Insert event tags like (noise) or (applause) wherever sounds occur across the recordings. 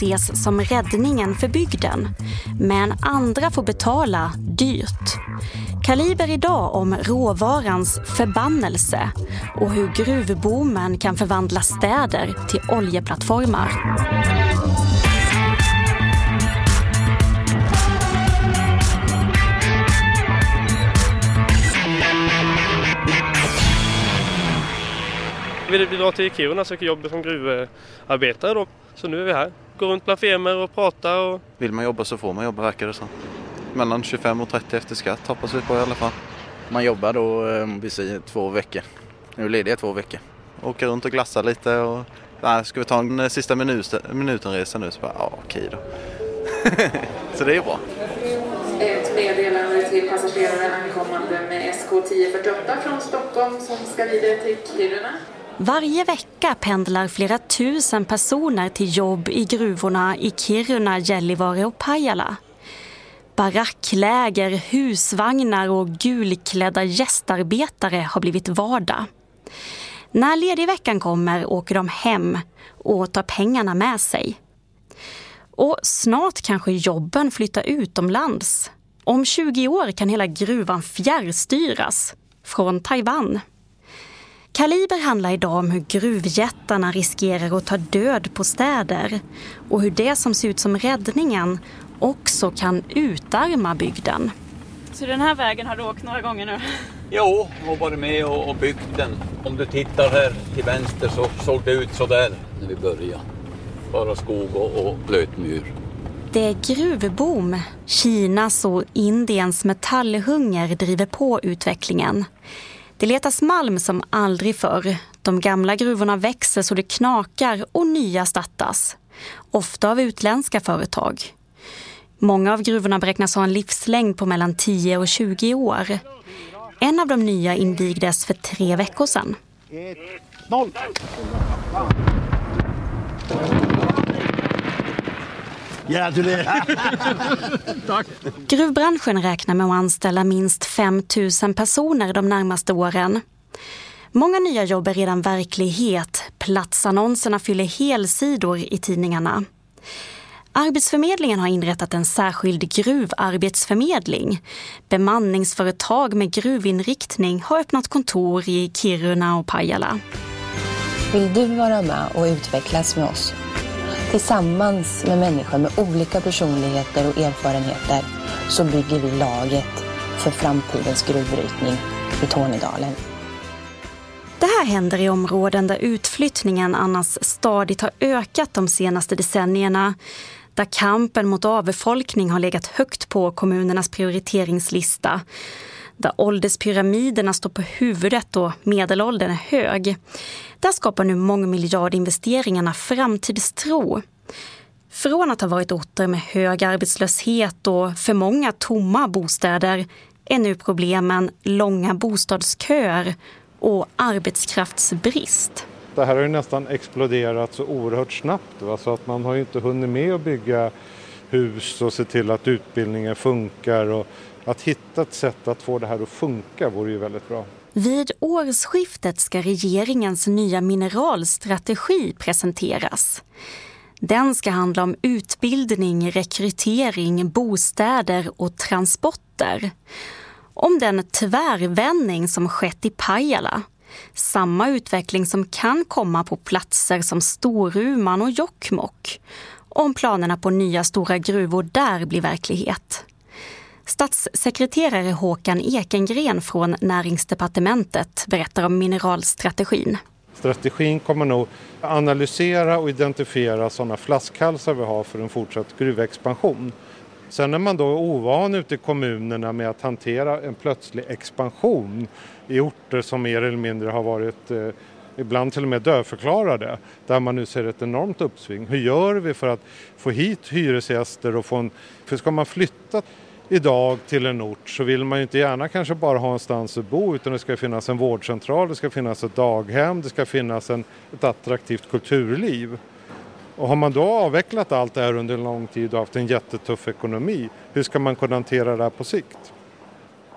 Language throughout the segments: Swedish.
Ses som räddningen för bygden, men andra får betala dyrt. Kaliber idag om råvarans förbannelse och hur gruvboomen kan förvandla städer till oljeplattformar. Vi drar till Kiruna och söker jobb som gruvarbetare då. Så nu är vi här. Går runt bland firmor och pratar. Och... Vill man jobba så får man jobba verkar det som. Mellan 25 och 30 efter skatt hoppas vi på i alla fall. Man jobbar då, om vi säger två veckor. Nu är lediga två veckor. Åka runt och glassa lite och nej, ska vi ta en eh, sista minutenresa nu så bara, ja okej då. (laughs) så det är bra. Ett meddelande till passagerare ankommande med SK 1048 från Stockholm som ska vidare till Kiruna. Varje vecka pendlar flera tusen personer till jobb i gruvorna i Kiruna, Gällivare och Pajala. Barackläger, husvagnar och gulklädda gästarbetare har blivit vardag. När ledigveckan kommer åker de hem och tar pengarna med sig. Och snart kanske jobben flyttar utomlands. Om 20 år kan hela gruvan fjärrstyras från Taiwan. Kaliber handlar idag om hur gruvjättarna riskerar att ta död på städer och hur det som ser ut som räddningen också kan utarma bygden. Så den här vägen har du åkt några gånger nu? Jo, och varit med och, byggt den. Om du tittar här till vänster så såg det ut så där när vi började. Bara skog och, och blötmyr. Det är gruvboom. Kinas och Indiens metallhunger driver på utvecklingen. Det letas malm som aldrig förr. De gamla gruvorna växer så det knakar och nya startas. Ofta av utländska företag. Många av gruvorna beräknas ha en livslängd på mellan 10 och 20 år. En av de nya invigdes för tre veckor sedan. Noll. Gratulerar! (laughs) Tack! Gruvbranschen räknar med att anställa minst 5 000 personer de närmaste åren. Många nya jobb är redan verklighet. Platsannonserna fyller helsidor i tidningarna. Arbetsförmedlingen har inrättat en särskild gruvarbetsförmedling. Bemanningsföretag med gruvinriktning har öppnat kontor i Kiruna och Pajala. Vill du vara med och utvecklas med oss? Tillsammans med människor med olika personligheter och erfarenheter så bygger vi laget för framtidens gruvbrytning i Tornedalen. Det här händer i områden där utflyttningen annars stadigt har ökat de senaste decennierna. Där kampen mot avbefolkning har legat högt på kommunernas prioriteringslista. Där ålderspyramiderna står på huvudet och medelåldern är hög. Där skapar nu mångmiljardinvesteringarna framtidstro. Från att ha varit orter med hög arbetslöshet och för många tomma bostäder är nu problemen långa bostadsköer och arbetskraftsbrist. Det här har ju nästan exploderat så oerhört snabbt va? så att man har ju inte hunnit med att bygga hus och se till att utbildningen funkar och att hitta ett sätt att få det här att funka vore ju väldigt bra. Vid årsskiftet ska regeringens nya mineralstrategi presenteras. Den ska handla om utbildning, rekrytering, bostäder och transporter. Om den tvärvändning som skett i Pajala. Samma utveckling som kan komma på platser som Storuman och Jokkmokk. Om planerna på nya stora gruvor där blir verklighet. Statssekreterare Håkan Ekengren från Näringsdepartementet berättar om mineralstrategin. Strategin kommer nog analysera och identifiera sådana flaskhalsar vi har för en fortsatt gruvexpansion. Sen är man då ovan ute i kommunerna med att hantera en plötslig expansion i orter som mer eller mindre har varit eh, ibland till och med dödförklarade, där man nu ser ett enormt uppsving. Hur gör vi för att få hit hyresgäster och få en... För ska man flytta idag till en ort så vill man ju inte gärna kanske bara ha någonstans att bo utan det ska finnas en vårdcentral, det ska finnas ett daghem, det ska finnas en, ett attraktivt kulturliv. Och har man då avvecklat allt det här under en lång tid och haft en jättetuff ekonomi, hur ska man kunna hantera det här på sikt?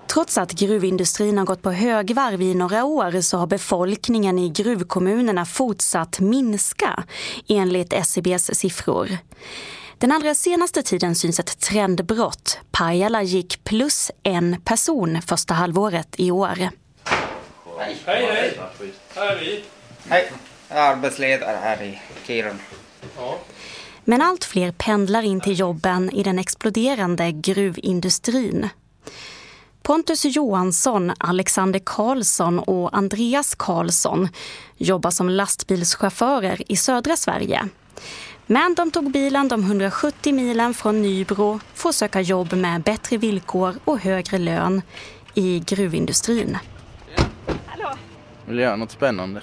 Trots att gruvindustrin har gått på högvarv i några år så har befolkningen i gruvkommunerna fortsatt minska enligt SCBs siffror. Den allra senaste tiden syns ett trendbrott. Pajala gick plus en person första halvåret i år. Hej, hej! Här är vi. Hej, jag är arbetsledare här i Kiruna. Ja. Men allt fler pendlar in till jobben i den exploderande gruvindustrin. Pontus Johansson, Alexander Karlsson och Andreas Karlsson jobbar som lastbilschaufförer i södra Sverige. Men de tog bilen de 170 milen från Nybro för att söka jobb med bättre villkor och högre lön i gruvindustrin. Hallå! Vill göra något spännande.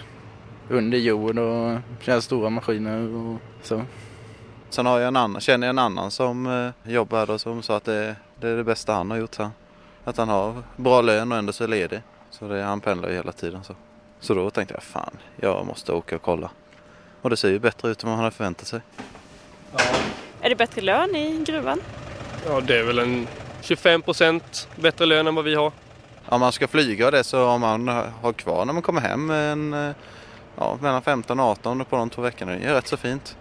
Under jord och köra stora maskiner och så. Sen har jag en annan, känner jag en annan som eh, jobbar här då, som sa att det, det är det bästa han har gjort. Så. Att han har bra lön och ändå så är ledig. Så det, han pendlar ju hela tiden. Så. så då tänkte jag fan, jag måste åka och kolla. Och det ser ju bättre ut än vad han hade förväntat sig. Är det bättre lön i gruvan? Ja, det är väl en 25 procent bättre lön än vad vi har. Om man ska flyga och det så om man har kvar när man kommer hem en, ja, mellan 15 och 18 på de två veckorna. Det är rätt så fint.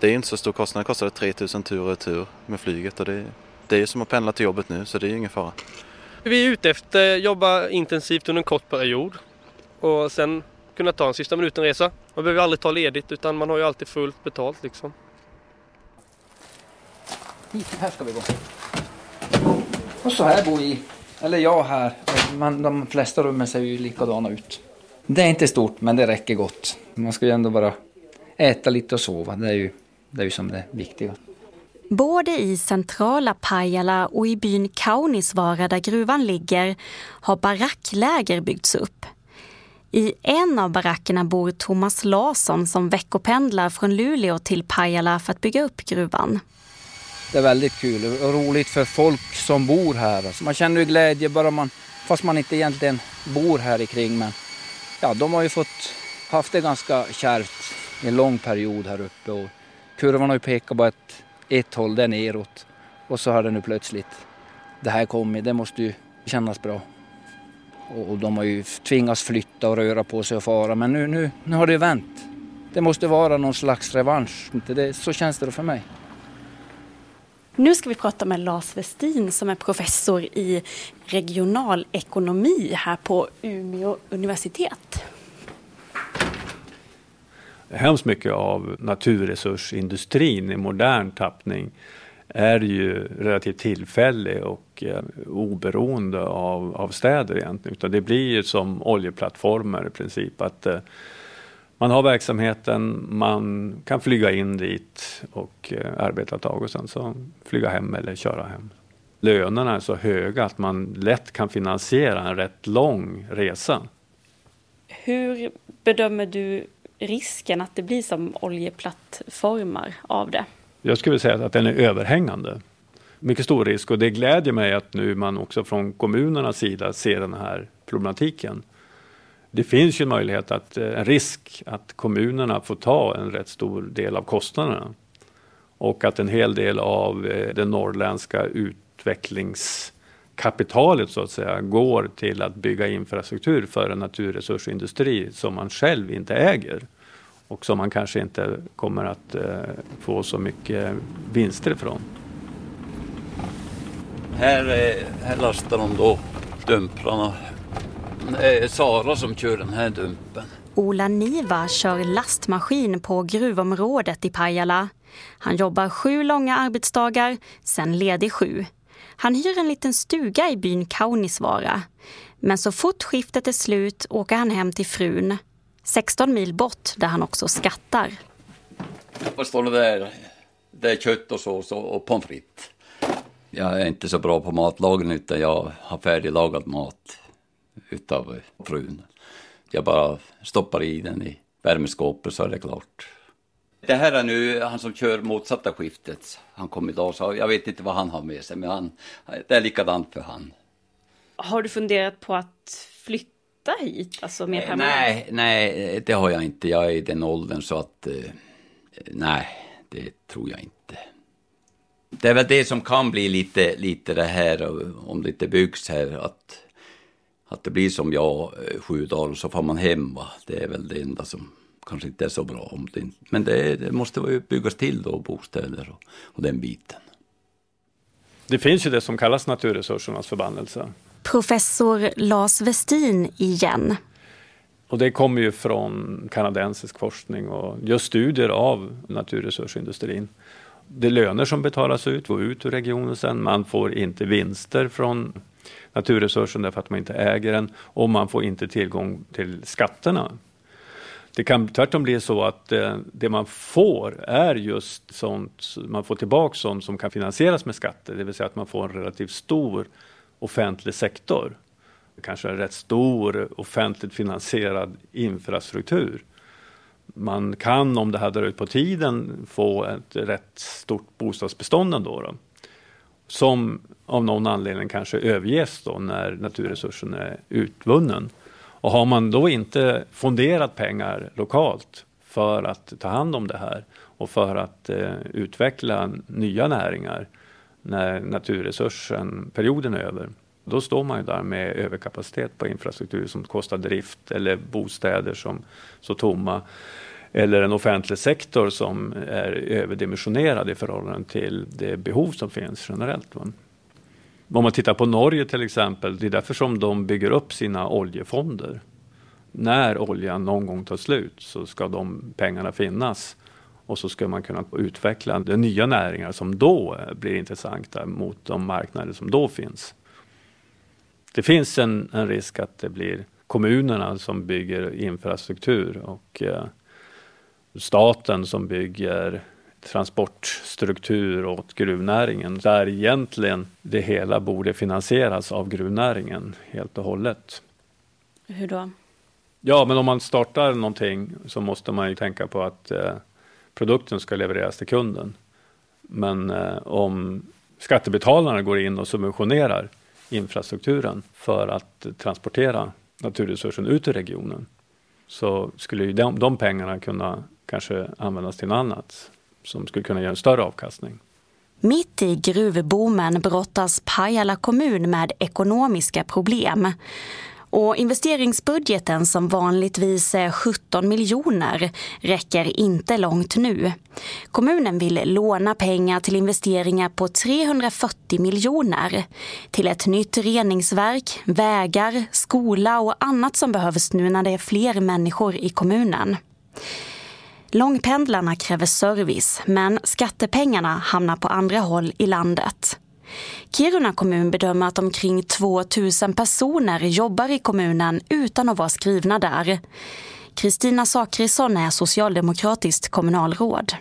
Det är inte så stor kostnad. Det kostar 3000 tur och retur med flyget och det, det är ju som att pendla till jobbet nu så det är ju ingen fara. Vi är ute efter att jobba intensivt under en kort period och sen kunna ta en sista minuten-resa. Man behöver aldrig ta ledigt utan man har ju alltid fullt betalt liksom. Hit, här ska vi gå. Och så här bor vi. Eller jag här. Men de flesta rummen ser ju likadana ut. Det är inte stort, men det räcker gott. Man ska ju ändå bara äta lite och sova. Det är ju, det är ju som det viktiga. Både i centrala Pajala och i byn Kaunisvaara där gruvan ligger har barackläger byggts upp. I en av barackerna bor Thomas Larsson som veckopendlar från Luleå till Pajala för att bygga upp gruvan. Det är väldigt kul och roligt för folk som bor här. Alltså man känner ju glädje bara man, fast man inte egentligen bor här ikring. Men ja, de har ju fått haft det ganska kärvt i en lång period här uppe och kurvan har ju pekat på ett, ett håll, det är neråt. Och så har det nu plötsligt det här kommit. Det måste ju kännas bra. Och de har ju tvingats flytta och röra på sig och fara. Men nu, nu, nu har det vänt. Det måste vara någon slags revansch. Det, så känns det då för mig. Nu ska vi prata med Lars Westin som är professor i regionalekonomi här på Umeå universitet. Hemskt mycket av naturresursindustrin i modern tappning är ju relativt tillfällig och eh, oberoende av, av städer egentligen. Utan det blir ju som oljeplattformar i princip. att eh, man har verksamheten, man kan flyga in dit och eh, arbeta ett tag och sen så flyga hem eller köra hem. Lönerna är så höga att man lätt kan finansiera en rätt lång resa. Hur bedömer du risken att det blir som oljeplattformar av det? Jag skulle säga att den är överhängande. Mycket stor risk och det glädjer mig att nu man också från kommunernas sida ser den här problematiken. Det finns ju en möjlighet att, eh, en risk att kommunerna får ta en rätt stor del av kostnaderna. Och att en hel del av eh, det norrländska utvecklingskapitalet så att säga går till att bygga infrastruktur för en naturresursindustri som man själv inte äger och som man kanske inte kommer att eh, få så mycket vinster ifrån. Här, eh, här lastar de då dumprarna. Det är Sara som kör den här dumpen. Ola Niva kör lastmaskin på gruvområdet i Pajala. Han jobbar sju långa arbetsdagar, sen ledig sju. Han hyr en liten stuga i byn Kaunisvaara. Men så fort skiftet är slut åker han hem till frun. 16 mil bort där han också skattar. Vad står det där? Det är kött och sås och, pommes frites. Jag är inte så bra på matlagning utan jag har färdiglagad mat utav frun. Jag bara stoppar i den i värmeskåpet så är det klart. Det här är nu han som kör motsatta skiftet. Han kom idag så jag vet inte vad han har med sig men han, det är likadant för han. Har du funderat på att flytta hit? Alltså mer permanent? Nej, nej, det har jag inte. Jag är i den åldern så att eh, nej, det tror jag inte. Det är väl det som kan bli lite, lite det här, om det inte byggs här, att, att det blir som jag, eh, sju dagar, så får man hem. Va? Det är väl det enda som kanske inte är så bra. Om det, men det, det måste byggas till då, bostäder och, och den biten. Det finns ju det som kallas naturresursernas förbannelse. Professor Lars Westin igen. Och det kommer ju från kanadensisk forskning och just studier av naturresursindustrin. Det är löner som betalas ut, går ut ur regionen sen. Man får inte vinster från naturresursen därför att man inte äger den och man får inte tillgång till skatterna. Det kan tvärtom bli så att eh, det man får är just sånt, man får tillbaka sånt som kan finansieras med skatter, det vill säga att man får en relativt stor offentlig sektor. Kanske en rätt stor offentligt finansierad infrastruktur. Man kan, om det här drar ut på tiden, få ett rätt stort bostadsbestånd ändå. Då, som av någon anledning kanske överges då när naturresursen är utvunnen. Och har man då inte fonderat pengar lokalt för att ta hand om det här och för att eh, utveckla nya näringar när naturresursen, perioden är över, då står man ju där med överkapacitet på infrastruktur som kostar drift eller bostäder som står tomma eller en offentlig sektor som är överdimensionerad i förhållande till det behov som finns generellt. Om man tittar på Norge till exempel, det är därför som de bygger upp sina oljefonder. När oljan någon gång tar slut så ska de pengarna finnas och så ska man kunna utveckla de nya näringar som då blir intressanta mot de marknader som då finns. Det finns en, en risk att det blir kommunerna som bygger infrastruktur och eh, staten som bygger transportstruktur åt gruvnäringen där egentligen det hela borde finansieras av gruvnäringen helt och hållet. Hur då? Ja, men om man startar någonting så måste man ju tänka på att eh, produkten ska levereras till kunden. Men eh, om skattebetalarna går in och subventionerar infrastrukturen för att transportera naturresursen ut ur regionen så skulle ju de, de pengarna kunna kanske användas till något annat som skulle kunna ge en större avkastning. Mitt i gruvboomen brottas Pajala kommun med ekonomiska problem. Och investeringsbudgeten som vanligtvis är 17 miljoner räcker inte långt nu. Kommunen vill låna pengar till investeringar på 340 miljoner till ett nytt reningsverk, vägar, skola och annat som behövs nu när det är fler människor i kommunen. Långpendlarna kräver service, men skattepengarna hamnar på andra håll i landet. Kiruna kommun bedömer att omkring 2 000 personer jobbar i kommunen utan att vara skrivna där. Kristina Sakrisson är socialdemokratiskt kommunalråd.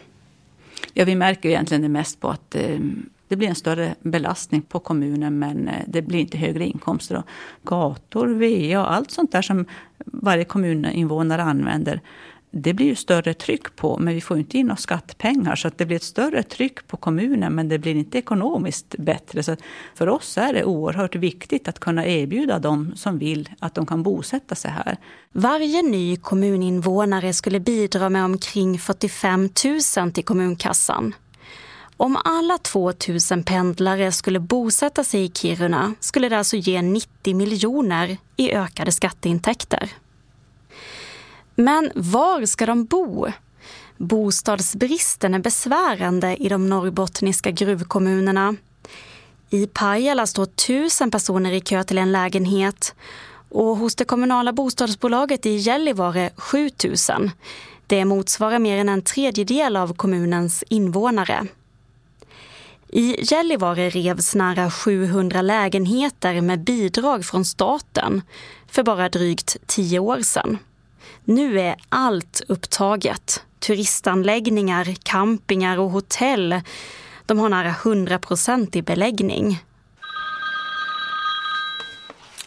Ja, vi märker egentligen det mest på att eh, det blir en större belastning på kommunen men eh, det blir inte högre inkomster. Och gator, VA och allt sånt där som varje kommuninvånare använder det blir ju större tryck på, men vi får inte in några skattpengar. Så att det blir ett större tryck på kommunen, men det blir inte ekonomiskt bättre. Så för oss är det oerhört viktigt att kunna erbjuda dem som vill att de kan bosätta sig här. Varje ny kommuninvånare skulle bidra med omkring 45 000 till kommunkassan. Om alla 2 000 pendlare skulle bosätta sig i Kiruna skulle det alltså ge 90 miljoner i ökade skatteintäkter. Men var ska de bo? Bostadsbristen är besvärande i de norrbottniska gruvkommunerna. I Pajala står tusen personer i kö till en lägenhet och hos det kommunala bostadsbolaget i Gällivare 7000. Det motsvarar mer än en tredjedel av kommunens invånare. I Gällivare revs nära 700 lägenheter med bidrag från staten för bara drygt tio år sedan. Nu är allt upptaget. Turistanläggningar, campingar och hotell. De har nära 100% i beläggning.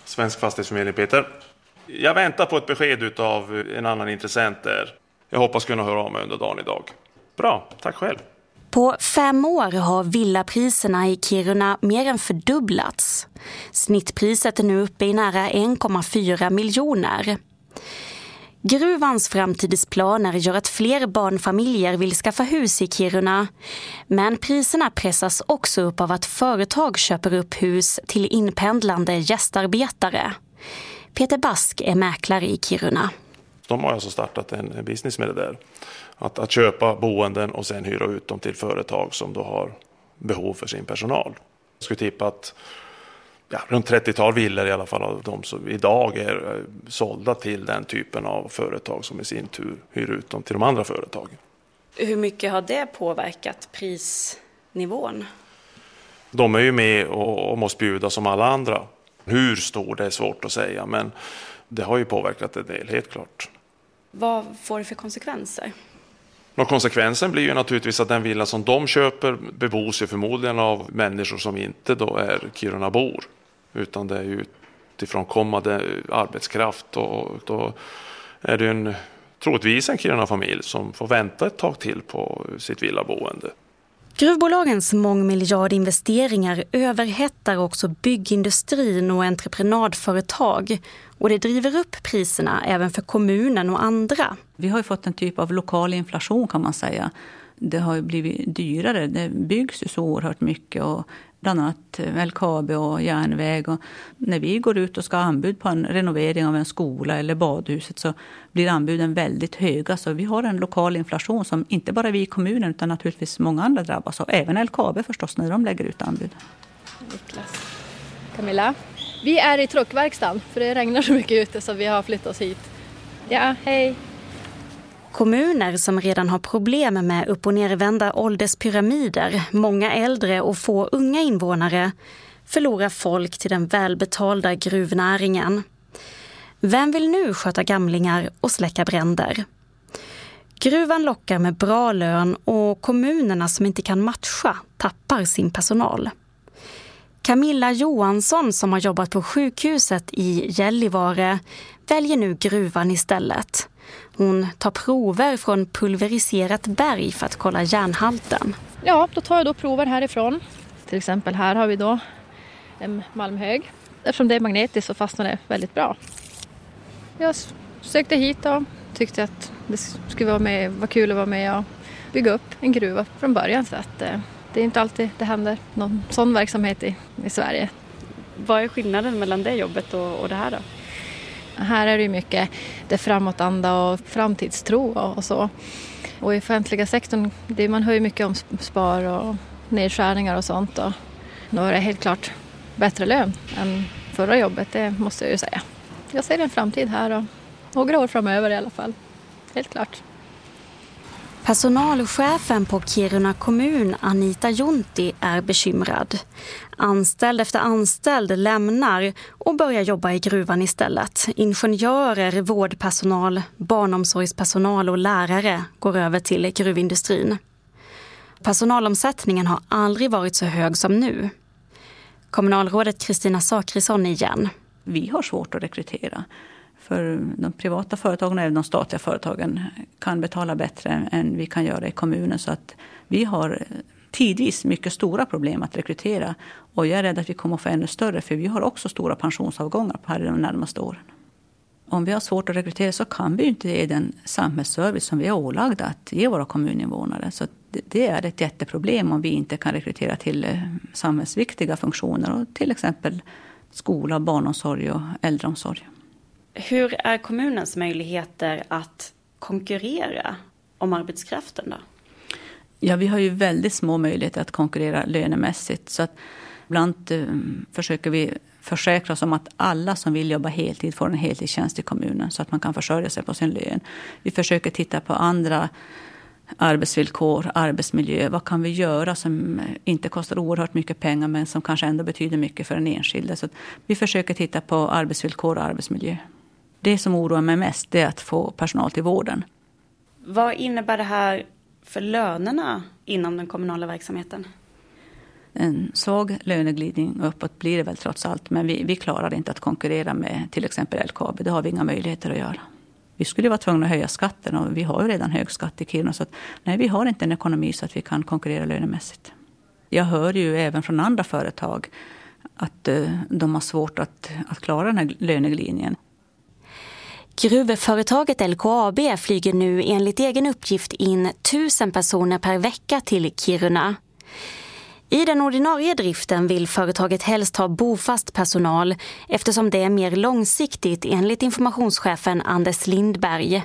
Svensk fastighetsförmedling, Peter. Jag väntar på ett besked av en annan intressent där. Jag hoppas kunna höra av mig under dagen idag. Bra, tack själv. På fem år har villapriserna i Kiruna mer än fördubblats. Snittpriset är nu uppe i nära 1,4 miljoner. Gruvans framtidsplaner gör att fler barnfamiljer vill skaffa hus i Kiruna. Men priserna pressas också upp av att företag köper upp hus till inpendlande gästarbetare. Peter Bask är mäklare i Kiruna. De har alltså startat en business med det där. Att, att köpa boenden och sen hyra ut dem till företag som då har behov för sin personal. Jag skulle tippa att ja, runt 30-tal villor i alla fall av de som idag är eh, sålda till den typen av företag som i sin tur hyr ut dem till de andra företagen. Hur mycket har det påverkat prisnivån? De är ju med och, och måste bjuda som alla andra. Hur stor det är svårt att säga men det har ju påverkat en del helt klart. Vad får det för konsekvenser? Och konsekvensen blir ju naturligtvis att den villa som de köper bebos ju förmodligen av människor som inte då är Kirunabor. Utan det är ju utifrån kommande arbetskraft och då är det en, troligtvis en Kiruna-familj som får vänta ett tag till på sitt villaboende. Gruvbolagens mångmiljardinvesteringar överhettar också byggindustrin och entreprenadföretag och det driver upp priserna även för kommunen och andra. Vi har fått en typ av lokal inflation kan man säga. Det har blivit dyrare. Det byggs ju så oerhört mycket och bland annat LKAB och järnväg. Och när vi går ut och ska ha anbud på en renovering av en skola eller badhuset så blir anbuden väldigt höga. Så vi har en lokal inflation som inte bara vi i kommunen utan naturligtvis många andra drabbas av. Även LKAB förstås när de lägger ut anbud. Niklas. Camilla. Vi är i truckverkstan för det regnar så mycket ute så vi har flyttat oss hit. Ja, hej. Kommuner som redan har problem med upp och nervända ålderspyramider, många äldre och få unga invånare förlorar folk till den välbetalda gruvnäringen. Vem vill nu sköta gamlingar och släcka bränder? Gruvan lockar med bra lön och kommunerna som inte kan matcha tappar sin personal. Camilla Johansson som har jobbat på sjukhuset i Gällivare väljer nu gruvan istället. Hon tar prover från pulveriserat berg för att kolla järnhalten. Ja, då tar jag då prover härifrån. Till exempel här har vi då en malmhög. Eftersom det är magnetiskt så fastnar det väldigt bra. Jag sökte hit och tyckte att det skulle vara, med, vara kul att vara med och bygga upp en gruva från början. Så att, eh, det är inte alltid det händer någon sån verksamhet i, i Sverige. Vad är skillnaden mellan det jobbet och, och det här då? Här är det mycket det framåtanda och framtidstro och så. Och i offentliga sektorn, det, man hör ju mycket om spar och nedskärningar och sånt. Och då är det helt klart bättre lön än förra jobbet, det måste jag ju säga. Jag ser en framtid här och några år framöver i alla fall. Helt klart. Personalchefen på Kiruna kommun, Anita Jonti, är bekymrad. Anställd efter anställd lämnar och börjar jobba i gruvan istället. Ingenjörer, vårdpersonal, barnomsorgspersonal och lärare går över till gruvindustrin. Personalomsättningen har aldrig varit så hög som nu. Kommunalrådet Kristina Sakrisson igen. Vi har svårt att rekrytera. För de privata företagen och även de statliga företagen kan betala bättre än vi kan göra i kommunen. Så att vi har tidvis mycket stora problem att rekrytera. Och jag är rädd att vi kommer att få ännu större för vi har också stora pensionsavgångar här de närmaste åren. Om vi har svårt att rekrytera så kan vi inte ge den samhällsservice som vi är ålagda att ge våra kommuninvånare. Så det är ett jätteproblem om vi inte kan rekrytera till eh, samhällsviktiga funktioner. Och till exempel skola, barnomsorg och äldreomsorg. Hur är kommunens möjligheter att konkurrera om arbetskraften då? Ja, vi har ju väldigt små möjligheter att konkurrera lönemässigt. Så att ibland eh, försöker vi försäkra oss om att alla som vill jobba heltid får en heltidstjänst i kommunen så att man kan försörja sig på sin lön. Vi försöker titta på andra arbetsvillkor, arbetsmiljö. Vad kan vi göra som inte kostar oerhört mycket pengar men som kanske ändå betyder mycket för den enskilde. Så vi försöker titta på arbetsvillkor och arbetsmiljö. Det som oroar mig mest är att få personal till vården. Vad innebär det här för lönerna inom den kommunala verksamheten? En svag löneglidning uppåt blir det väl trots allt. Men vi, vi klarar inte att konkurrera med till exempel LKAB. Det har vi inga möjligheter att göra. Vi skulle vara tvungna att höja skatten och vi har ju redan hög skatt i Kiruna. Så att, nej, vi har inte en ekonomi så att vi kan konkurrera lönemässigt. Jag hör ju även från andra företag att eh, de har svårt att, att klara den här löneglidningen. Gruvföretaget LKAB flyger nu enligt egen uppgift in tusen personer per vecka till Kiruna. I den ordinarie driften vill företaget helst ha bofast personal eftersom det är mer långsiktigt enligt informationschefen Anders Lindberg.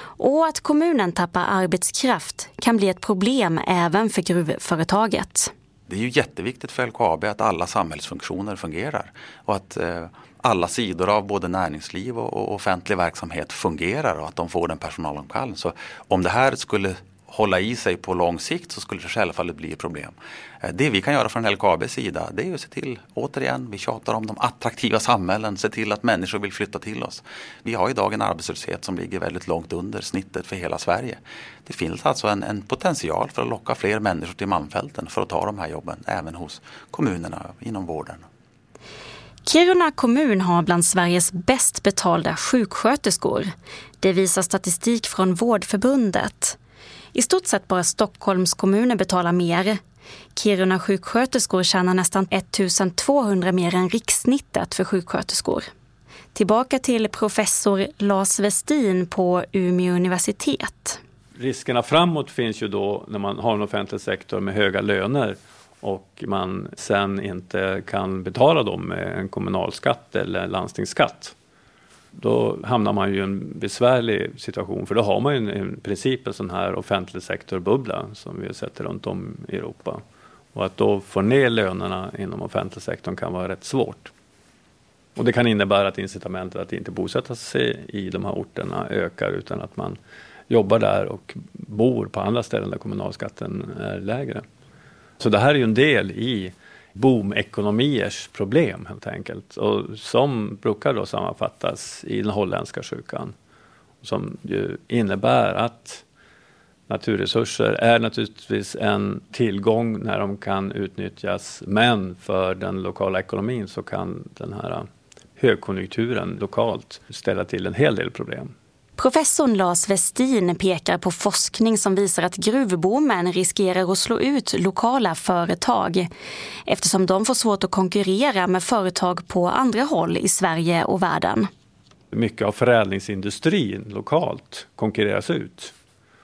Och att kommunen tappar arbetskraft kan bli ett problem även för gruvföretaget. Det är ju jätteviktigt för LKAB att alla samhällsfunktioner fungerar och att eh, alla sidor av både näringsliv och offentlig verksamhet fungerar och att de får den personal de kan. Så om det här skulle hålla i sig på lång sikt så skulle det självfallet bli problem. Eh, det vi kan göra från LKABs sida det är att se till, återigen, vi tjatar om de attraktiva samhällen, se till att människor vill flytta till oss. Vi har idag en arbetslöshet som ligger väldigt långt under snittet för hela Sverige. Det finns alltså en, en potential för att locka fler människor till Malmfälten för att ta de här jobben, även hos kommunerna inom vården. Kiruna kommun har bland Sveriges bäst betalda sjuksköterskor. Det visar statistik från Vårdförbundet. I stort sett bara Stockholms kommuner betalar mer. Kiruna sjuksköterskor tjänar nästan 1200 mer än rikssnittet för sjuksköterskor. Tillbaka till professor Lars Westin på Umeå universitet. Riskerna framåt finns ju då när man har en offentlig sektor med höga löner och man sen inte kan betala dem med en kommunalskatt eller landstingsskatt då hamnar man ju i en besvärlig situation för då har man ju i princip en sån här offentlig sektorbubbla som vi har sett runt om i Europa. Och att då få ner lönerna inom offentlig sektorn kan vara rätt svårt. Och det kan innebära att incitamentet att inte bosätta sig i de här orterna ökar utan att man jobbar där och bor på andra ställen där kommunalskatten är lägre. Så det här är ju en del i boomekonomiers problem helt enkelt. Och som brukar då sammanfattas i den holländska sjukan. Som ju innebär att naturresurser är naturligtvis en tillgång när de kan utnyttjas. Men för den lokala ekonomin så kan den här högkonjunkturen lokalt ställa till en hel del problem. Professorn Lars Westin pekar på forskning som visar att gruvboomen riskerar att slå ut lokala företag eftersom de får svårt att konkurrera med företag på andra håll i Sverige och världen. Mycket av förädlingsindustrin lokalt konkurreras ut.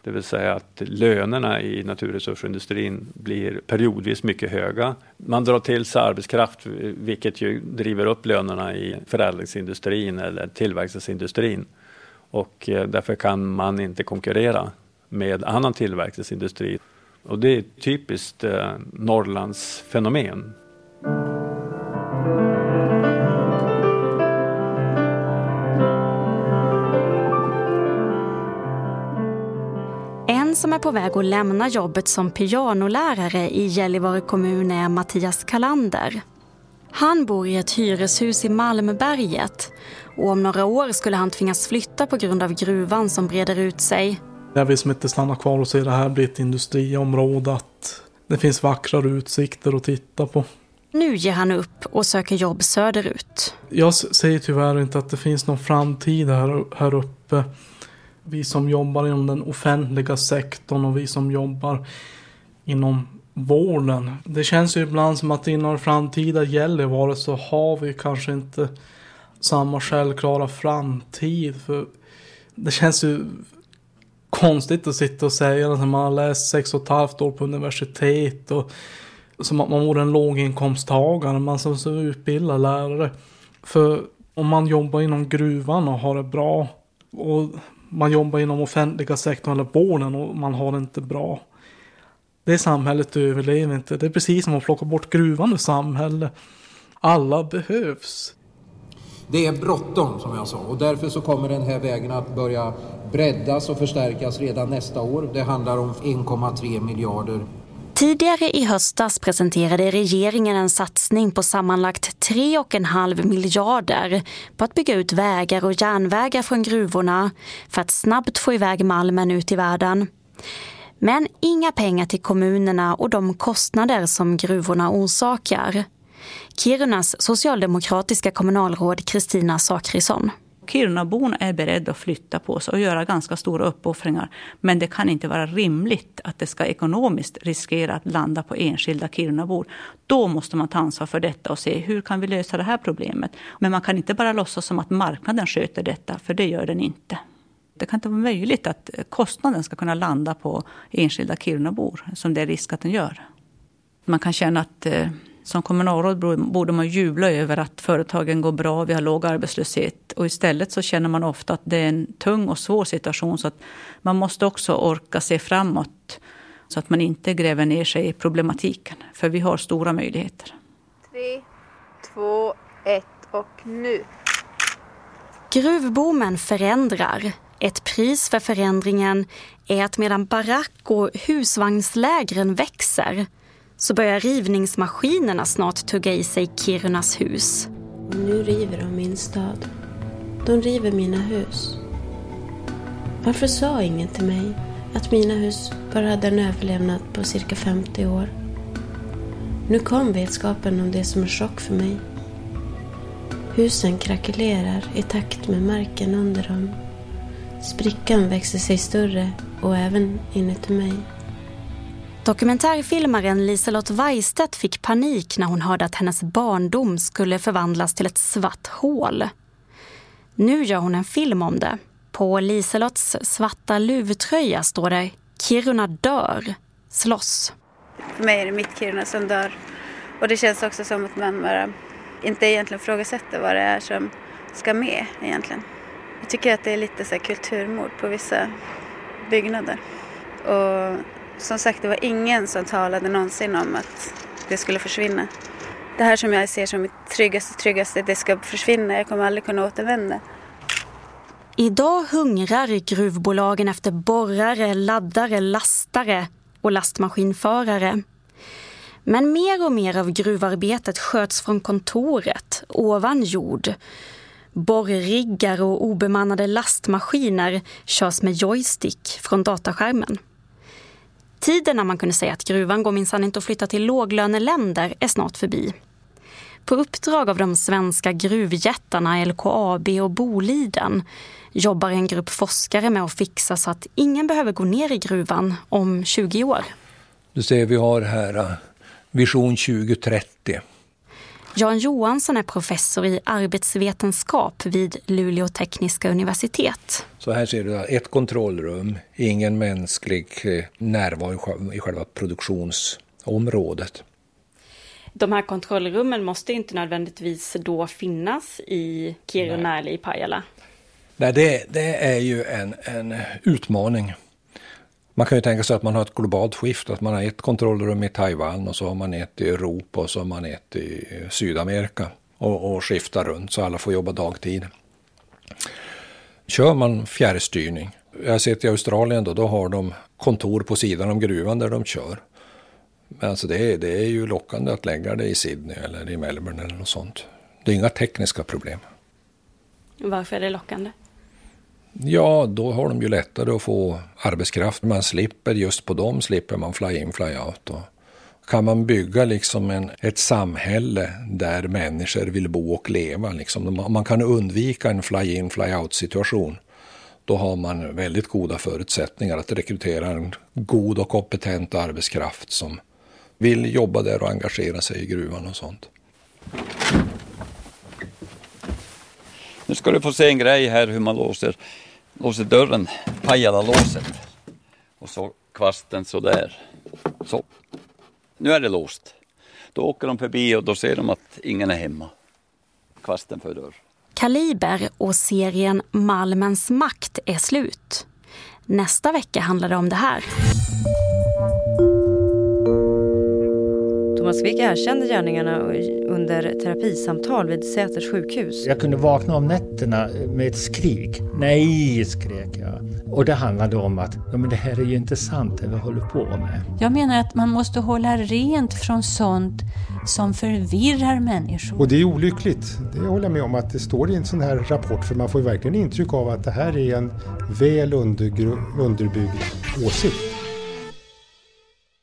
Det vill säga att lönerna i naturresursindustrin blir periodvis mycket höga. Man drar till sig arbetskraft vilket ju driver upp lönerna i förädlingsindustrin eller tillverkningsindustrin och eh, därför kan man inte konkurrera med annan tillverkningsindustri. Och det är ett typiskt eh, Norrlands fenomen. En som är på väg att lämna jobbet som pianolärare i Gällivare kommun är Mattias Kalander. Han bor i ett hyreshus i Malmberget och om några år skulle han tvingas flytta på grund av gruvan som breder ut sig. Jag vill som inte stanna kvar och se det här bli ett industriområde, att det finns vackrare utsikter att titta på. Nu ger han upp och söker jobb söderut. Jag säger tyvärr inte att det finns någon framtid här, här uppe. Vi som jobbar inom den offentliga sektorn och vi som jobbar inom vården. Det känns ju ibland som att inom framtida Gällivare så har vi kanske inte samma självklara framtid. För det känns ju konstigt att sitta och säga att när man har läst sex och ett halvt år på universitet och som att man vore en låginkomsttagare, man som är utbildad lärare. För om man jobbar inom gruvan och har det bra och man jobbar inom offentliga sektorn eller vården och man har det inte bra. Det samhället överlever inte. Det är precis som att plocka bort gruvan ur samhället. Alla behövs. Det är bråttom som jag sa och därför så kommer den här vägen att börja breddas och förstärkas redan nästa år. Det handlar om 1,3 miljarder. Tidigare i höstas presenterade regeringen en satsning på sammanlagt 3,5 miljarder på att bygga ut vägar och järnvägar från gruvorna för att snabbt få iväg malmen ut i världen. Men inga pengar till kommunerna och de kostnader som gruvorna orsakar. Kirunas socialdemokratiska kommunalråd Kristina Sakrisson. Kirunaborna är beredda att flytta på sig och göra ganska stora uppoffringar. Men det kan inte vara rimligt att det ska ekonomiskt riskera att landa på enskilda Kirunabor. Då måste man ta ansvar för detta och se hur kan vi lösa det här problemet. Men man kan inte bara låtsas som att marknaden sköter detta, för det gör den inte. Det kan inte vara möjligt att kostnaden ska kunna landa på enskilda Kirunabor, som det är risk att den gör. Man kan känna att eh, som kommunalråd borde man jubla över att företagen går bra, vi har låg arbetslöshet. Och istället så känner man ofta att det är en tung och svår situation. Så att man måste också orka se framåt. Så att man inte gräver ner sig i problematiken. För vi har stora möjligheter. Tre, två, ett och nu. Gruvboomen förändrar. Ett pris för förändringen är att medan barack och husvagnslägren växer så börjar rivningsmaskinerna snart tugga i sig Kirunas hus. Nu river de min stad. De river mina hus. Varför sa ingen till mig att mina hus bara hade en överlevnad på cirka 50 år? Nu kom vetskapen om det som en chock för mig. Husen krackelerar i takt med marken under dem. Sprickan växer sig större och även inuti mig. Dokumentärfilmaren Liselott Weistedt fick panik när hon hörde att hennes barndom skulle förvandlas till ett svart hål. Nu gör hon en film om det. På Liselotts svarta luvtröja står det Kiruna dör, slåss. För mig är det mitt Kiruna som dör. Och det känns också som att man bara inte egentligen frågasätter vad det är som ska med egentligen. Jag tycker att det är lite så kulturmord på vissa byggnader. Och som sagt, det var ingen som talade någonsin om att det skulle försvinna. Det här som jag ser som mitt tryggaste, tryggaste, det ska försvinna. Jag kommer aldrig kunna återvända. Idag hungrar gruvbolagen efter borrare, laddare, lastare och lastmaskinförare. Men mer och mer av gruvarbetet sköts från kontoret, ovan jord. Borriggar och obemannade lastmaskiner körs med joystick från dataskärmen. Tiden när man kunde säga att gruvan går minsann inte att flytta till låglöneländer är snart förbi. På uppdrag av de svenska gruvjättarna LKAB och Boliden jobbar en grupp forskare med att fixa så att ingen behöver gå ner i gruvan om 20 år. Du ser, vi har här eh, Vision 2030. Jan Johansson är professor i arbetsvetenskap vid Luleå tekniska universitet. Så här ser du ett kontrollrum, ingen mänsklig eh, närvaro i själva produktionsområdet. De här kontrollrummen måste inte nödvändigtvis då finnas i Kiruna Nej. eller i Pajala? Nej, det, det är ju en, en utmaning. Man kan ju tänka sig att man har ett globalt skift, att man har ett kontrollrum i Taiwan och så har man ett i Europa och så har man ett i Sydamerika och, och skiftar runt så alla får jobba dagtid. Kör man fjärrstyrning, jag har sett i Australien då, då har de kontor på sidan om gruvan där de kör. Men alltså det, är, det är ju lockande att lägga det i Sydney eller i Melbourne eller något sånt. Det är inga tekniska problem. Varför är det lockande? Ja, då har de ju lättare att få arbetskraft. Man slipper just på dem slipper man fly in, fly out. Och kan man bygga liksom en, ett samhälle där människor vill bo och leva, liksom, man kan undvika en fly in, fly out situation, då har man väldigt goda förutsättningar att rekrytera en god och kompetent arbetskraft som vill jobba där och engagera sig i gruvan och sånt. Nu ska du få se en grej här hur man låser låser dörren, Pajala-låset. Och så kvasten sådär. Så. Nu är det låst. Då åker de förbi och då ser de att ingen är hemma. Kvasten för dörr. Kaliber och serien Malmens makt är slut. Nästa vecka handlar det om det här. Thomas Quick erkände gärningarna under terapisamtal vid Säters sjukhus. Jag kunde vakna om nätterna med ett skrik. Nej, skrek jag. Och det handlade om att ja, men det här är ju inte sant det vi håller på med. Jag menar att man måste hålla rent från sånt som förvirrar människor. Och det är olyckligt. Det håller jag med om att det står i en sån här rapport för man får ju verkligen intryck av att det här är en väl underbyggd åsikt.